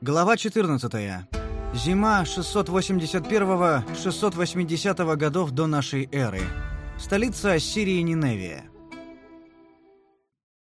Глава 14. Зима 681-680 годов до нашей эры. Столица Ассирии Ниневия.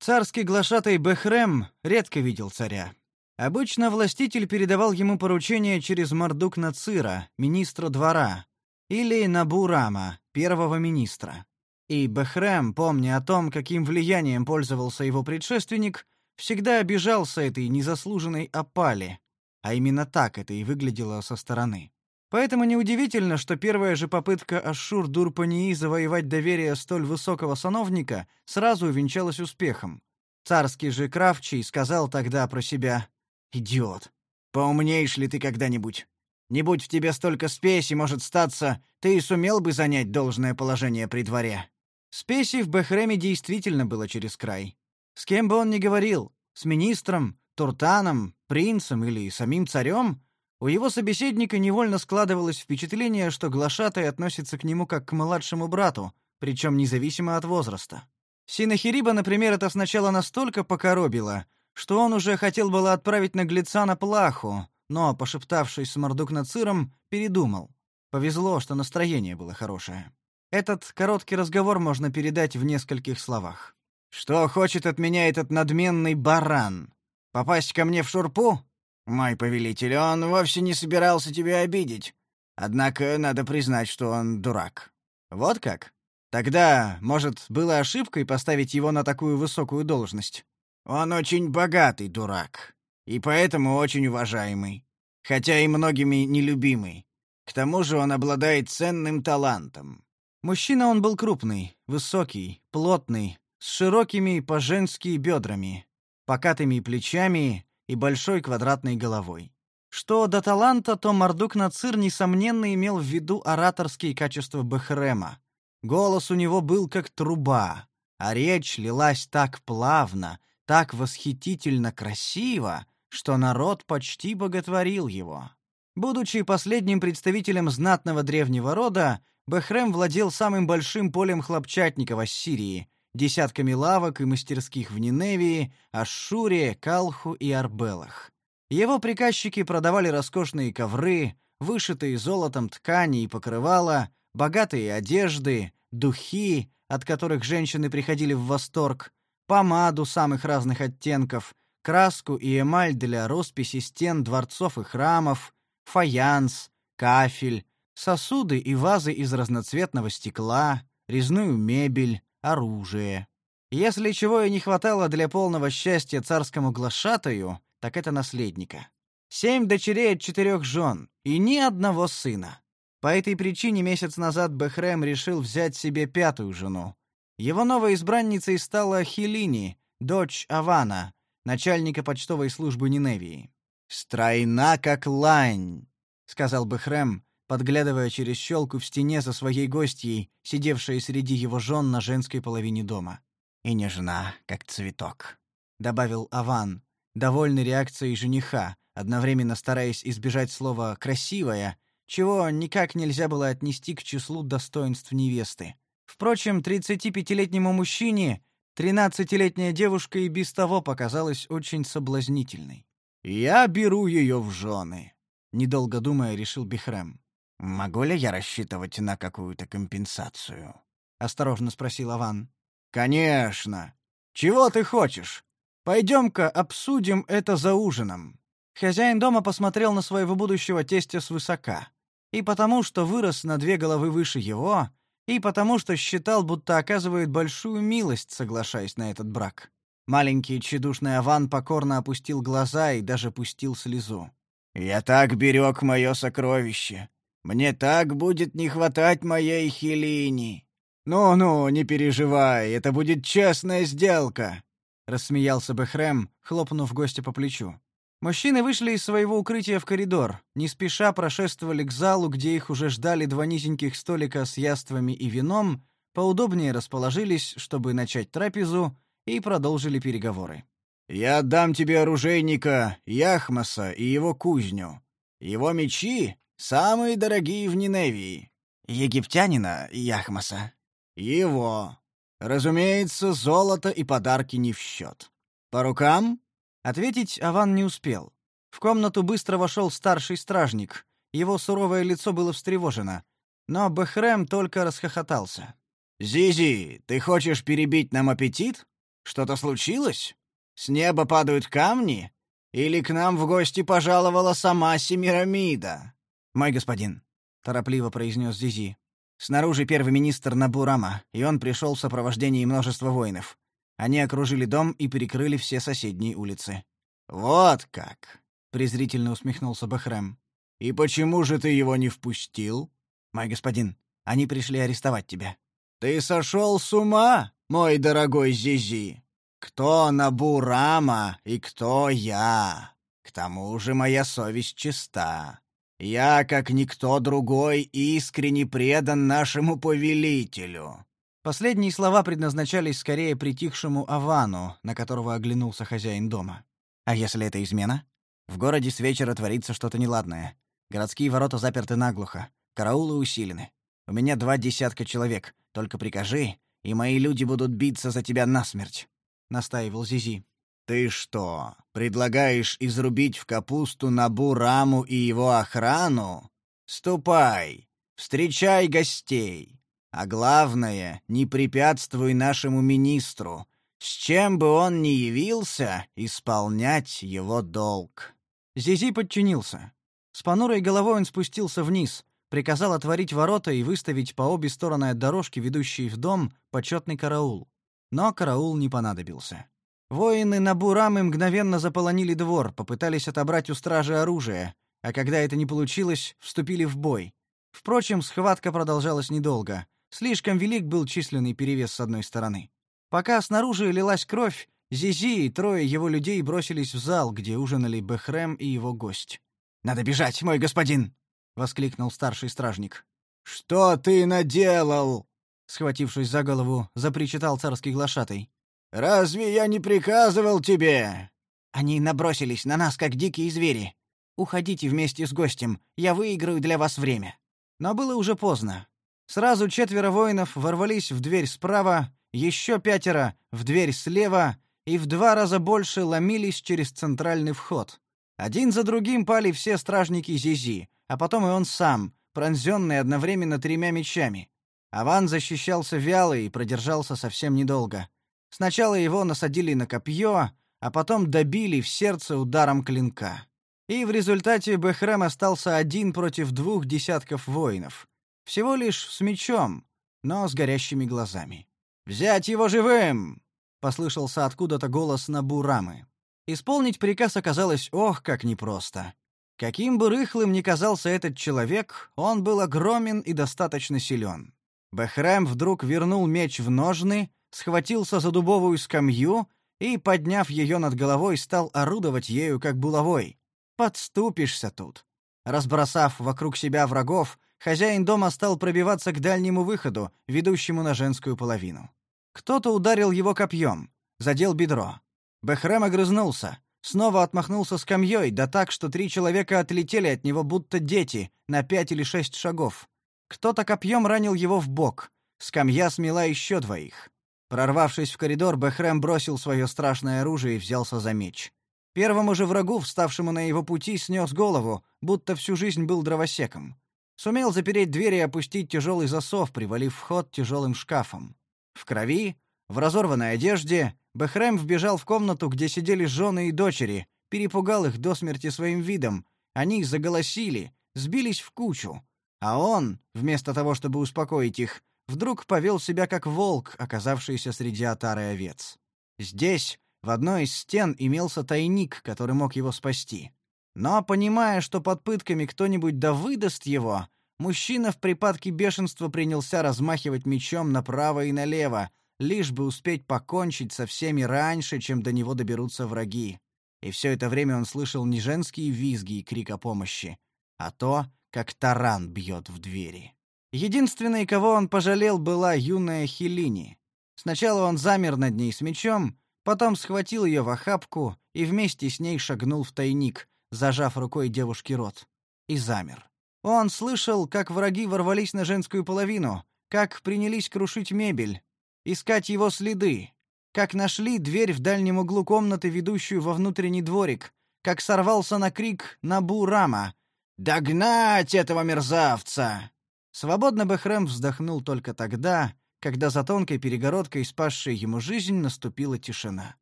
Царский глашатай Бехрем редко видел царя. Обычно властитель передавал ему поручения через Мардук-Нацира, министра двора, или Набурама, первого министра. И Бехрем, помня о том, каким влиянием пользовался его предшественник, всегда обижался этой незаслуженной опали, а именно так это и выглядело со стороны. Поэтому неудивительно, что первая же попытка Ашшур-Дурпании завоевать доверие столь высокого сановника сразу увенчалась успехом. Царский же Кравчий сказал тогда про себя «Идиот, поумнеешь ли ты когда-нибудь? Не будь в тебе столько спеси, может статься, ты и сумел бы занять должное положение при дворе». Спеси в Бехреме действительно было через край. С кем бы он ни говорил, с министром, туртаном, принцем или самим царем, у его собеседника невольно складывалось впечатление, что глашатай относится к нему как к младшему брату, причем независимо от возраста. Синахириба, например, это сначала настолько покоробило, что он уже хотел было отправить наглеца на плаху, но, пошептавшись с Мордук-Нациром, передумал. Повезло, что настроение было хорошее. Этот короткий разговор можно передать в нескольких словах. Что хочет от меня этот надменный баран? Попасть ко мне в шурпу? Мой повелитель, он вовсе не собирался тебя обидеть. Однако надо признать, что он дурак. Вот как? Тогда, может, было ошибкой поставить его на такую высокую должность? Он очень богатый дурак, и поэтому очень уважаемый, хотя и многими нелюбимый. К тому же он обладает ценным талантом. Мужчина он был крупный, высокий, плотный, с широкими по-женски бедрами, покатыми плечами и большой квадратной головой. Что до таланта, то Мардук Нацир несомненно имел в виду ораторские качества Бехрема. Голос у него был как труба, а речь лилась так плавно, так восхитительно красиво, что народ почти боготворил его. Будучи последним представителем знатного древнего рода, Бехрем владел самым большим полем хлопчатника в Ассирии, десятками лавок и мастерских в Ниневии, Ашшуре, Калху и Арбелах. Его приказчики продавали роскошные ковры, вышитые золотом ткани и покрывала, богатые одежды, духи, от которых женщины приходили в восторг, помаду самых разных оттенков, краску и эмаль для росписи стен дворцов и храмов, фаянс, кафель, сосуды и вазы из разноцветного стекла, резную мебель, оружие. Если чего и не хватало для полного счастья царскому глашатаю, так это наследника. Семь дочерей от четырех жен и ни одного сына. По этой причине месяц назад Бехрем решил взять себе пятую жену. Его новой избранницей стала Хилини, дочь Авана, начальника почтовой службы Ниневии. «Стройна, как лань», — сказал Бехрем, подглядывая через щелку в стене за своей гостьей, сидевшей среди его жен на женской половине дома. «И нежна, как цветок», — добавил Аван, довольный реакцией жениха, одновременно стараясь избежать слова «красивая», чего никак нельзя было отнести к числу достоинств невесты. Впрочем, 35-летнему мужчине 13-летняя девушка и без того показалась очень соблазнительной. «Я беру ее в жены», — недолго думая, решил Бихрем. «Могу ли я рассчитывать на какую-то компенсацию?» — осторожно спросил Аван. «Конечно. Чего ты хочешь? Пойдем-ка обсудим это за ужином». Хозяин дома посмотрел на своего будущего тестя свысока. И потому, что вырос на две головы выше его, и потому, что считал, будто оказывает большую милость, соглашаясь на этот брак. Маленький тщедушный Аван покорно опустил глаза и даже пустил слезу. «Я так берег мое сокровище. Мне так будет не хватать моей Хелини. Ну-ну, не переживай, это будет честная сделка, рассмеялся Бехрем, хлопнув гостя по плечу. Мужчины вышли из своего укрытия в коридор, не спеша прошествовали к залу, где их уже ждали два низеньких столика с яствами и вином, поудобнее расположились, чтобы начать трапезу, и продолжили переговоры. «Я отдам тебе оружейника, Яхмаса и его кузню. Его мечи Самые дорогие в Ниневии. Египтянина Яхмаса. Его. Разумеется, золото и подарки не в счет. По рукам? Ответить Аван не успел. В комнату быстро вошел старший стражник. Его суровое лицо было встревожено. Но Бехрем только расхохотался. «Зизи, ты хочешь перебить нам аппетит? Что-то случилось? С неба падают камни? Или к нам в гости пожаловала сама Семирамида?» «Мой господин», — торопливо произнес Зизи. «Снаружи первый министр Набурама, и он пришел в сопровождении множества воинов. Они окружили дом и перекрыли все соседние улицы». «Вот как!» — презрительно усмехнулся Бахрем. «И почему же ты его не впустил?» «Мой господин, они пришли арестовать тебя». «Ты сошел с ума, мой дорогой Зизи? Кто Набурама и кто я? К тому же моя совесть чиста. Я, как никто другой, искренне предан нашему повелителю». Последние слова предназначались скорее притихшему Авану, на которого оглянулся хозяин дома. «А если это измена? В городе с вечера творится что-то неладное. Городские ворота заперты наглухо, караулы усилены. У меня два десятка человек. Только прикажи, и мои люди будут биться за тебя насмерть», — настаивал Зизи. «Ты что, предлагаешь изрубить в капусту Набу Раму и его охрану? Ступай, встречай гостей. А главное, не препятствуй нашему министру, с чем бы он ни явился, исполнять его долг». Зизи подчинился. С понурой головой он спустился вниз, приказал отворить ворота и выставить по обе стороны от дорожки, ведущей в дом, почетный караул. Но караул не понадобился. Воины Набурамы мгновенно заполонили двор, попытались отобрать у стражи оружие, а когда это не получилось, вступили в бой. Впрочем, схватка продолжалась недолго. Слишком велик был численный перевес с одной стороны. Пока снаружи лилась кровь, Зизи и трое его людей бросились в зал, где ужинали Бехрем и его гость. «Надо бежать, мой господин!» — воскликнул старший стражник. «Что ты наделал?» — схватившись за голову, запричитал царский глашатай. Разве я не приказывал тебе? Они набросились на нас как дикие звери. Уходите вместе с гостем, я выиграю для вас время. Но было уже поздно. Сразу четверо воинов ворвались в дверь справа, еще пятеро в дверь слева и в два раза больше ломились через центральный вход. Один за другим пали все стражники Зизи, а потом и он сам, пронзенный одновременно тремя мечами. Аван защищался вяло и продержался совсем недолго. Сначала его насадили на копье, а потом добили в сердце ударом клинка. И в результате Бехрем остался один против двух десятков воинов. Всего лишь с мечом, но с горящими глазами. «Взять его живым!» — послышался откуда-то голос Набурамы. Исполнить приказ оказалось ох, как непросто. Каким бы рыхлым ни казался этот человек, он был огромен и достаточно силен. Бехрем вдруг вернул меч в ножны, схватился за дубовую скамью и, подняв ее над головой, стал орудовать ею как булавой. Подступишься тут. Разбросав вокруг себя врагов, хозяин дома стал пробиваться к дальнему выходу, ведущему на женскую половину. Кто-то ударил его копьем, задел бедро. Бехрем огрызнулся, снова отмахнулся скамьей, да так, что три человека отлетели от него, будто дети, на пять или шесть шагов. Кто-то копьем ранил его в бок. Скамья смела еще двоих. Прорвавшись в коридор, Бехрем бросил свое страшное оружие и взялся за меч. Первому же врагу, вставшему на его пути, снес голову, будто всю жизнь был дровосеком. Сумел запереть дверь и опустить тяжелый засов, привалив вход тяжелым шкафом. В крови, в разорванной одежде, Бехрем вбежал в комнату, где сидели жены и дочери, перепугал их до смерти своим видом. Они заголосили, сбились в кучу. А он, вместо того, чтобы успокоить их, вдруг повел себя как волк, оказавшийся среди отары овец. Здесь, в одной из стен, имелся тайник, который мог его спасти. Но, понимая, что под пытками кто-нибудь да выдаст его, мужчина в припадке бешенства принялся размахивать мечом направо и налево, лишь бы успеть покончить со всеми раньше, чем до него доберутся враги. И все это время он слышал не женские визги и крик о помощи, а то, как таран бьет в двери. Единственной, кого он пожалел, была юная Хелини. Сначала он замер над ней с мечом, потом схватил ее в охапку и вместе с ней шагнул в тайник, зажав рукой девушке рот. И замер. Он слышал, как враги ворвались на женскую половину, как принялись крушить мебель, искать его следы, как нашли дверь в дальнем углу комнаты, ведущую во внутренний дворик, как сорвался на крик Набу-Рама. «Догнать этого мерзавца!» Свободно Бехрем вздохнул только тогда, когда за тонкой перегородкой, спасшей ему жизнь, наступила тишина.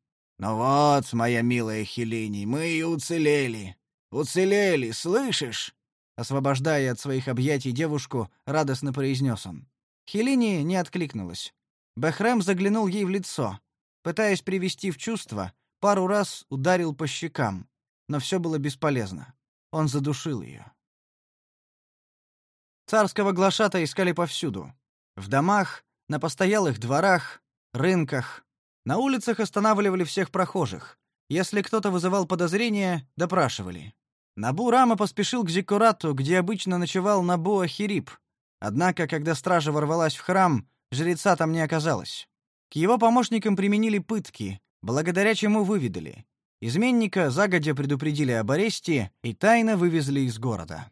«Ну вот, моя милая Хелини, мы и уцелели. Уцелели, слышишь?» Освобождая от своих объятий девушку, радостно произнес он. Хелини не откликнулась. Бехрем заглянул ей в лицо. Пытаясь привести в чувство, пару раз ударил по щекам, но все было бесполезно. Он задушил ее. Царского глашата искали повсюду. В домах, на постоялых дворах, рынках. На улицах останавливали всех прохожих. Если кто-то вызывал подозрения, допрашивали. Набу Рама поспешил к Зиккурату, где обычно ночевал Набу Ахирип. Однако, когда стража ворвалась в храм, жреца там не оказалось. К его помощникам применили пытки, благодаря чему выведали. Изменника загодя предупредили об аресте и тайно вывезли из города.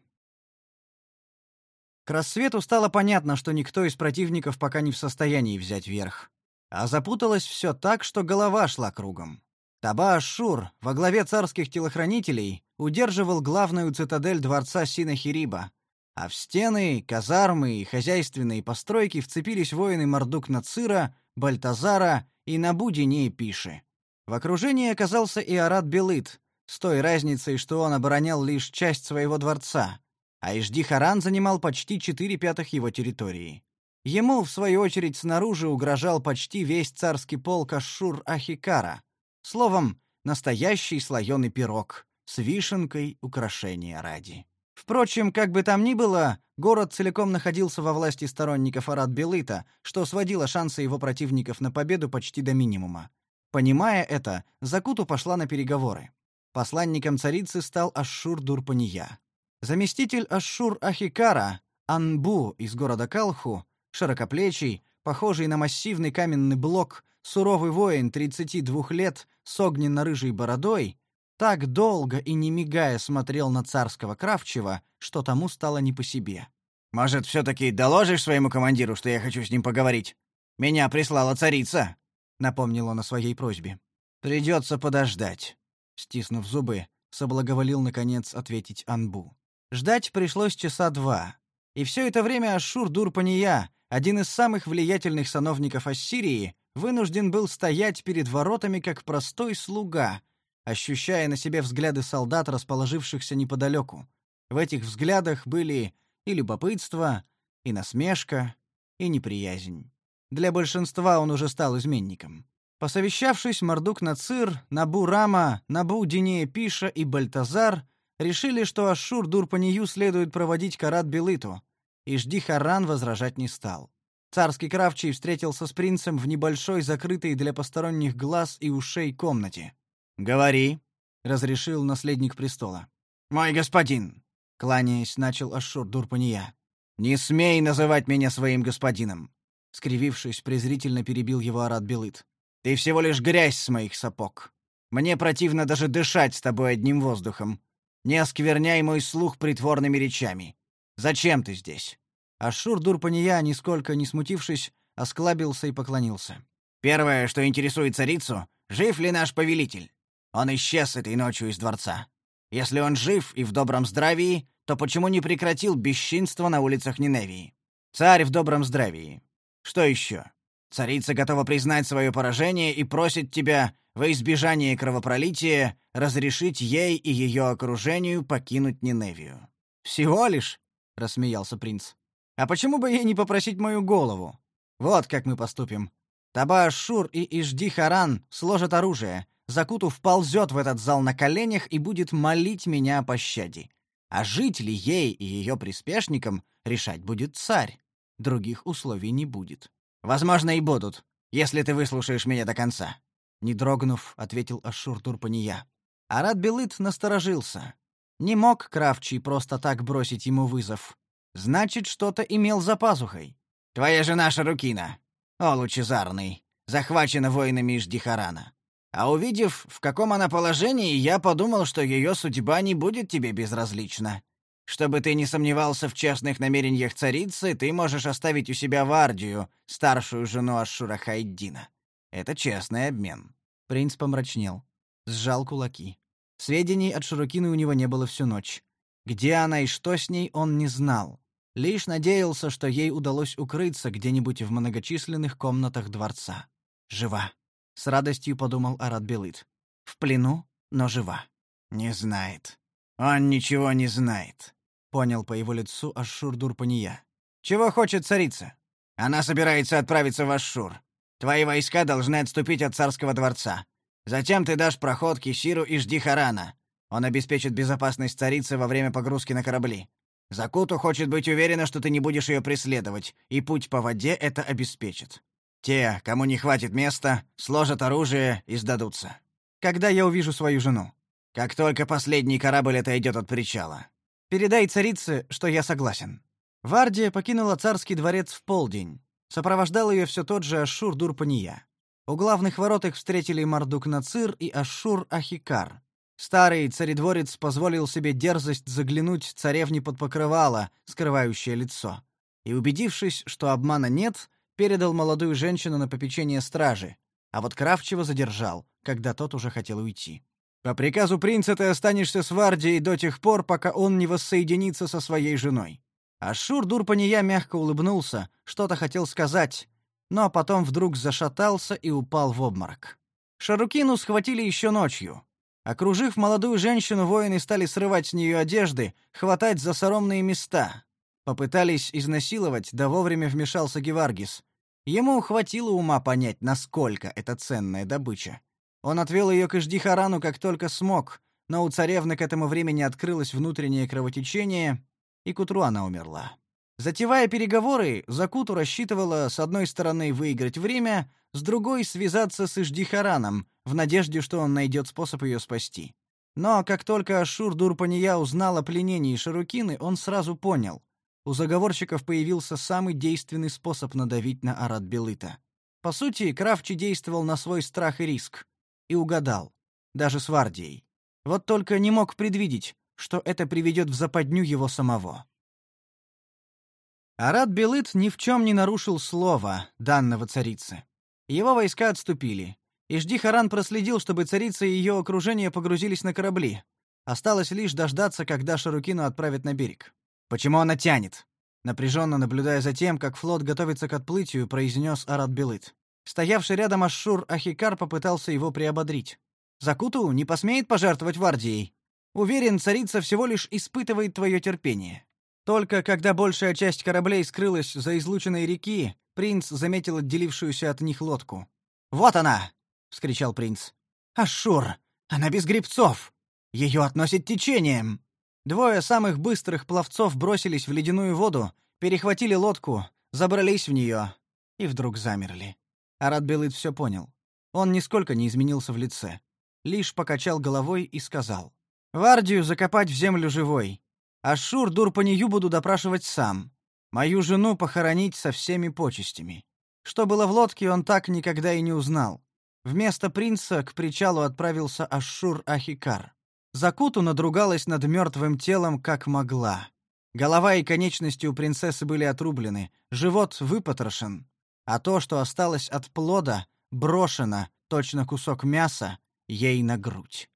К рассвету стало понятно, что никто из противников пока не в состоянии взять верх. А запуталось все так, что голова шла кругом. Таба-Ашшур во главе царских телохранителей удерживал главную цитадель дворца Синахириба, а в стены, казармы и хозяйственные постройки вцепились воины Мардук-Нацира, Бальтазара и Набудине Пиши. В окружении оказался и Арат Белыт, с той разницей, что он оборонял лишь часть своего дворца, а Ижди-Харан занимал почти четыре пятых его территории. Ему, в свою очередь, снаружи угрожал почти весь царский полк Ашшур-Ахикара. Словом, настоящий слоеный пирог с вишенкой украшения ради. Впрочем, как бы там ни было, город целиком находился во власти сторонников Арат-Белыта, что сводило шансы его противников на победу почти до минимума. Понимая это, Закуту пошла на переговоры. Посланником царицы стал Ашшур-Дурпания. Заместитель Ашшур Ахикара, Анбу из города Калху, широкоплечий, похожий на массивный каменный блок, суровый воин 32 лет с огненно-рыжей бородой, так долго и не мигая смотрел на царского Кравчева, что тому стало не по себе. «Может, все-таки доложишь своему командиру, что я хочу с ним поговорить? Меня прислала царица», — напомнил он о своей просьбе. «Придется подождать», — стиснув зубы, соблаговолил, наконец, ответить Анбу. Ждать пришлось часа два. И все это время Ашур-Дурпания, один из самых влиятельных сановников Ассирии, вынужден был стоять перед воротами как простой слуга, ощущая на себе взгляды солдат, расположившихся неподалеку. В этих взглядах были и любопытство, и насмешка, и неприязнь. Для большинства он уже стал изменником. Посовещавшись, Мардук Нацир, Набу Рама, Набу Динея Пиша и Бальтазар — решили, что Ашур Дурпанию следует проводить Карат Белыту, и Жди Харан возражать не стал. Царский кравчий встретился с принцем в небольшой, закрытой для посторонних глаз и ушей комнате. «Говори», — разрешил наследник престола. «Мой господин», — кланяясь, начал Ашур Дурпания. «Не смей называть меня своим господином», — скривившись, презрительно перебил его Арат Белыт. «Ты всего лишь грязь с моих сапог. Мне противно даже дышать с тобой одним воздухом. Не оскверняй мой слух притворными речами. Зачем ты здесь?» Ашур Дурпания, нисколько не смутившись, осклабился и поклонился. «Первое, что интересует царицу, жив ли наш повелитель? Он исчез этой ночью из дворца. Если он жив и в добром здравии, то почему не прекратил бесчинство на улицах Ниневии? Царь в добром здравии. Что еще? Царица готова признать свое поражение и просит тебя во избежание кровопролития разрешить ей и ее окружению покинуть Ниневию. «Всего лишь?» — рассмеялся принц. «А почему бы ей не попросить мою голову? Вот как мы поступим. Таба Шур и Ижди Харан сложат оружие, Закуту вползет в этот зал на коленях и будет молить меня о пощаде. А жить ли ей и ее приспешникам решать будет царь. Других условий не будет. Возможно, и будут, если ты выслушаешь меня до конца. Не дрогнув, ответил Ашур Турпания. Арат Белыт насторожился. Не мог Кравчий просто так бросить ему вызов. Значит, что-то имел за пазухой. Твоя жена Шарукина, о лучезарный, захвачена воинами Иждихарана. А увидев, в каком она положении, я подумал, что ее судьба не будет тебе безразлична. Чтобы ты не сомневался в честных намерениях царицы, ты можешь оставить у себя Вардию, старшую жену Ашура Хайддина. Это честный обмен. Принц помрачнел, сжал кулаки. Сведений от Широкины у него не было всю ночь. Где она и что с ней, он не знал. Лишь надеялся, что ей удалось укрыться где-нибудь в многочисленных комнатах дворца. Жива. С радостью подумал Арат Белыт. В плену, но жива. Не знает. Он ничего не знает. Понял по его лицу Ашшур Дурпания. Чего хочет царица? Она собирается отправиться в Ашшур. Твои войска должны отступить от царского дворца. Затем ты дашь проход Кисиру и жди Харана. Он обеспечит безопасность царицы во время погрузки на корабли. Закуту хочет быть уверена, что ты не будешь ее преследовать, и путь по воде это обеспечит. Те, кому не хватит места, сложат оружие и сдадутся. Когда я увижу свою жену? Как только последний корабль отойдет от причала. Передай царице, что я согласен. Вардия покинула царский дворец в полдень. Сопровождал ее все тот же Ашур Дурпания. У главных ворот их встретили Мардук Нацир и Ашур Ахикар. Старый царедворец позволил себе дерзость заглянуть царевне под покрывало, скрывающее лицо. И, убедившись, что обмана нет, передал молодую женщину на попечение стражи, а вот Кравчева задержал, когда тот уже хотел уйти. «По приказу принца ты останешься с Вардией до тех пор, пока он не воссоединится со своей женой». Ашур Дурпания мягко улыбнулся, что-то хотел сказать, но потом вдруг зашатался и упал в обморок. Шарукину схватили еще ночью. Окружив молодую женщину, воины стали срывать с нее одежды, хватать за соромные места. Попытались изнасиловать, да вовремя вмешался Геваргис. Ему хватило ума понять, насколько это ценная добыча. Он отвел ее к Иждихарану как только смог, но у царевны к этому времени открылось внутреннее кровотечение, и к утру она умерла. Затевая переговоры, Закуту рассчитывала с одной стороны выиграть время, с другой связаться с Иждихараном в надежде, что он найдет способ ее спасти. Но как только Ашур Дурпания узнал о пленении Шарукины, он сразу понял: у заговорщиков появился самый действенный способ надавить на Арат Белыта. По сути, Кравчи действовал на свой страх и риск. И угадал. Даже с Вардией. Вот только не мог предвидеть, что это приведет в западню его самого. Арат Белыт ни в чем не нарушил слова, данного царице. Его войска отступили. Ижди Харан проследил, чтобы царица и ее окружение погрузились на корабли. Осталось лишь дождаться, когда Шарукину отправят на берег. Почему она тянет? Напряженно наблюдая за тем, как флот готовится к отплытию, произнес Арат Белыт. Стоявший рядом Ашшур Ахикар попытался его приободрить. Закуту не посмеет пожертвовать Вардией. Уверен, царица всего лишь испытывает твое терпение. Только когда большая часть кораблей скрылась за излученной реки, принц заметил отделившуюся от них лодку. "Вот она!" вскричал принц. "Ашшур! Она без гребцов! Ее относит течением!" Двое самых быстрых пловцов бросились в ледяную воду, перехватили лодку, забрались в нее и вдруг замерли. Арат Белыт все понял. Он нисколько не изменился в лице, лишь покачал головой и сказал: "Вардию закопать в землю живой. Ашур Дурпанию буду допрашивать сам. Мою жену похоронить со всеми почестями. Что было в лодке, он так никогда и не узнал. Вместо принца к причалу отправился Ашур Ахикар. Закуту надругалась над мертвым телом как могла. Голова и конечности у принцессы были отрублены, живот выпотрошен, а то, что осталось от плода, брошено, точно кусок мяса, ей на грудь.